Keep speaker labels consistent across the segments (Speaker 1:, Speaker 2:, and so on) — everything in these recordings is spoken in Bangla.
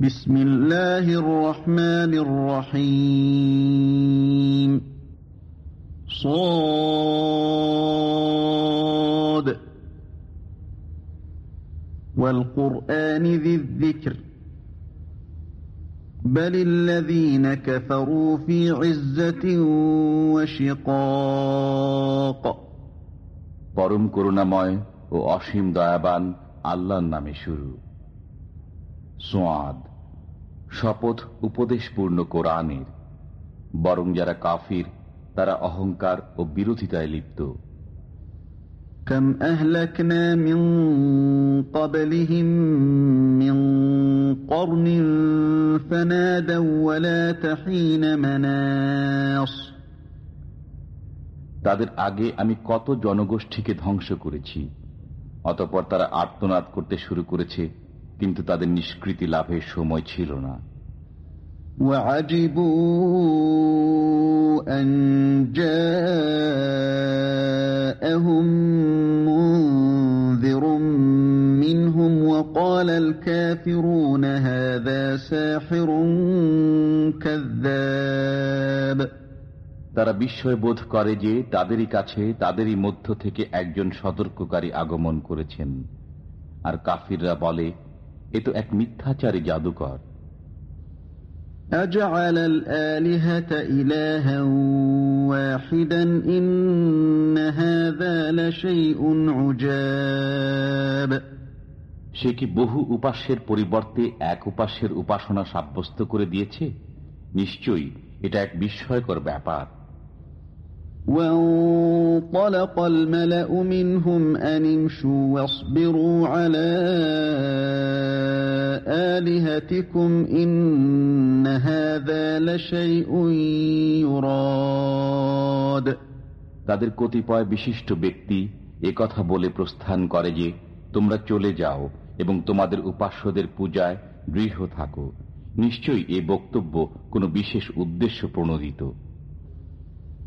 Speaker 1: بسم الله الرحمن الرحيم صاد والقرآن ذي الذكر بل الذين كفروا في عزة وشقاق
Speaker 2: পরম করুণাময় ও অসীম দয়াবান আল্লাহর নামে শুরু সোয়াদ শপথ উপদেশপূর্ণ কোরআনের বরং যারা কাফির তারা অহংকার ও বিরোধিতায় লিপ্ত
Speaker 1: كم أهلكنا من قبلهم من قرن فنادوا ولا تحين مناص
Speaker 2: তাদের আগে আমি কত জনগোষ্ঠীকে ধ্বংস করেছি অতপর তারা আর্তনাদ করতে শুরু করেছে কিন্তু তাদের নিষ্কৃতি লাভের সময় ছিল না
Speaker 1: وعجبوا أن جاءهم منذر منهم وقال الكافرون هذا ساحر كذاب
Speaker 2: তারা বিস্ময় বোধ করে যে তাদেরই কাছে তাদেরই মধ্য থেকে একজন সতর্ককারী আগমন করেছেন আর কাফিররা বলে এ তো এক মিথ্যাচারী জাদুকর
Speaker 1: أجعل الآلهة إلها واحدا إن هذا لشيء عجاب
Speaker 2: সে কি বহু উপাস্যের পরিবর্তে এক উপাস্যের উপাসনা সাব্যস্ত করে দিয়েছে নিশ্চয়ই এটা এক বিস্ময়কর ব্যাপার
Speaker 1: وانطلق الملأ منهم أن امشوا واصبروا على آلهتكم إن هذا لشيء يراد
Speaker 2: তাদের কতিপয় বিশিষ্ট ব্যক্তি এ কথা বলে প্রস্থান করে যে তোমরা চলে যাও এবং তোমাদের উপাস্যদের পূজায় দৃঢ় থাকো নিশ্চয়ই এ বক্তব্য কোনো বিশেষ উদ্দেশ্য প্রণোদিত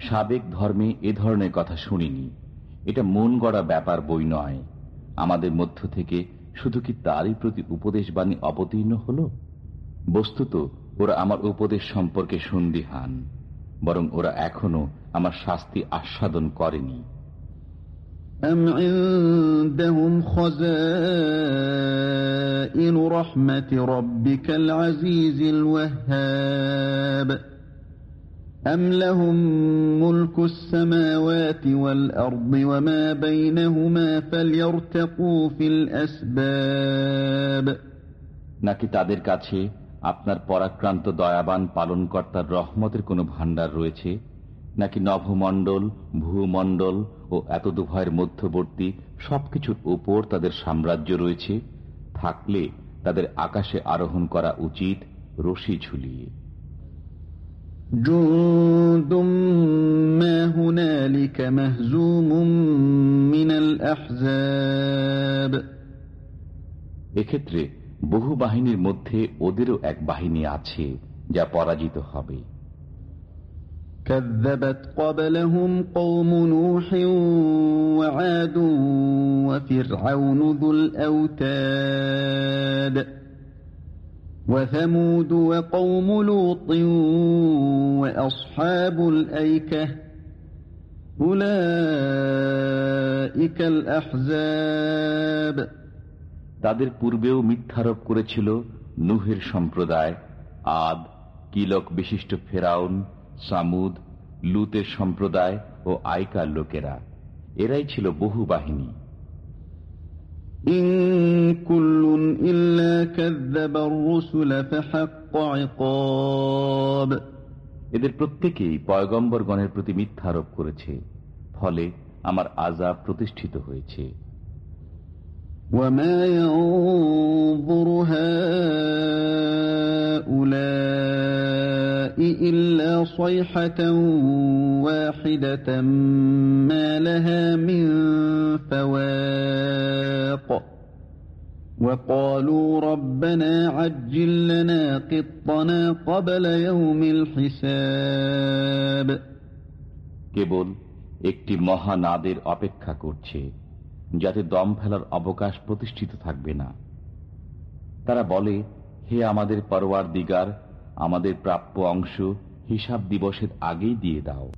Speaker 2: সাবেক ধর্মে এ ধরনের কথা শুনিনি এটা মন গড়া ব্যাপার বই নয় আমাদের মধ্য থেকে শুধু কি তারই প্রতি উপদেশবাণী অবতীর্ণ হল বস্তুত ওরা আমার উপদেশ সম্পর্কে সন্দিহান বরং ওরা এখনো আমার শাস্তি আস্বাদন করেনি
Speaker 1: أم عندهم خزائن رحمة ربك العزيز الوهاب أم لهم ملك السماوات والأرض وما بينهما فليرتقوا في الأسباب
Speaker 2: নাকি তাদের কাছে আপনার পরাক্রান্ত দয়াবান পালনকর্তার রহমতের কোনো ভাণ্ডার রয়েছে নাকি নভমণ্ডল ভূমণ্ডল ও এত দুভয়ের মধ্যবর্তী সবকিছুর উপর তাদের সাম্রাজ্য রয়েছে থাকলে তাদের আকাশে আরোহণ করা উচিত রশি ঝুলিয়ে
Speaker 1: جند ما هنالك مهزوم من الأحزاب
Speaker 2: এক্ষেত্রে বহু বাহিনীর মধ্যে ওদেরও এক বাহিনী আছে যা পরাজিত হবে
Speaker 1: كذبت قبلهم قوم نوح وعاد وفرعون ذو الأوتاد وثمود وقوم لوط وأصحاب الأيكة أولئك الأحزاب
Speaker 2: তাদের পূর্বেও মিথ্যারোপ করেছিল নুহের সম্প্রদায় আদ কিলক বিশিষ্ট ফেরাউন সামুদ লুতের সম্প্রদায় ও আইকার লোকেরা এরাই ছিল বহু বাহিনী এদের প্রত্যেকেই পয়গম্বরগণের প্রতি মিথ্যারোপ করেছে ফলে আমার আজাব প্রতিষ্ঠিত হয়েছে
Speaker 1: وما ينظر إلا صيحة واحدة ما لها من وقالوا ربنا عجل لنا قطنا قبل يوم الحساب
Speaker 2: কেবল একটি মহানাদের অপেক্ষা করছে যাতে দম ফেলার অবকাশ প্রতিষ্ঠিত থাকবে না তারা বলে হে আমাদের পরওয়ার দিগার আমাদের প্রাপ্য অংশ হিসাব দিবসের আগেই দিয়ে দাও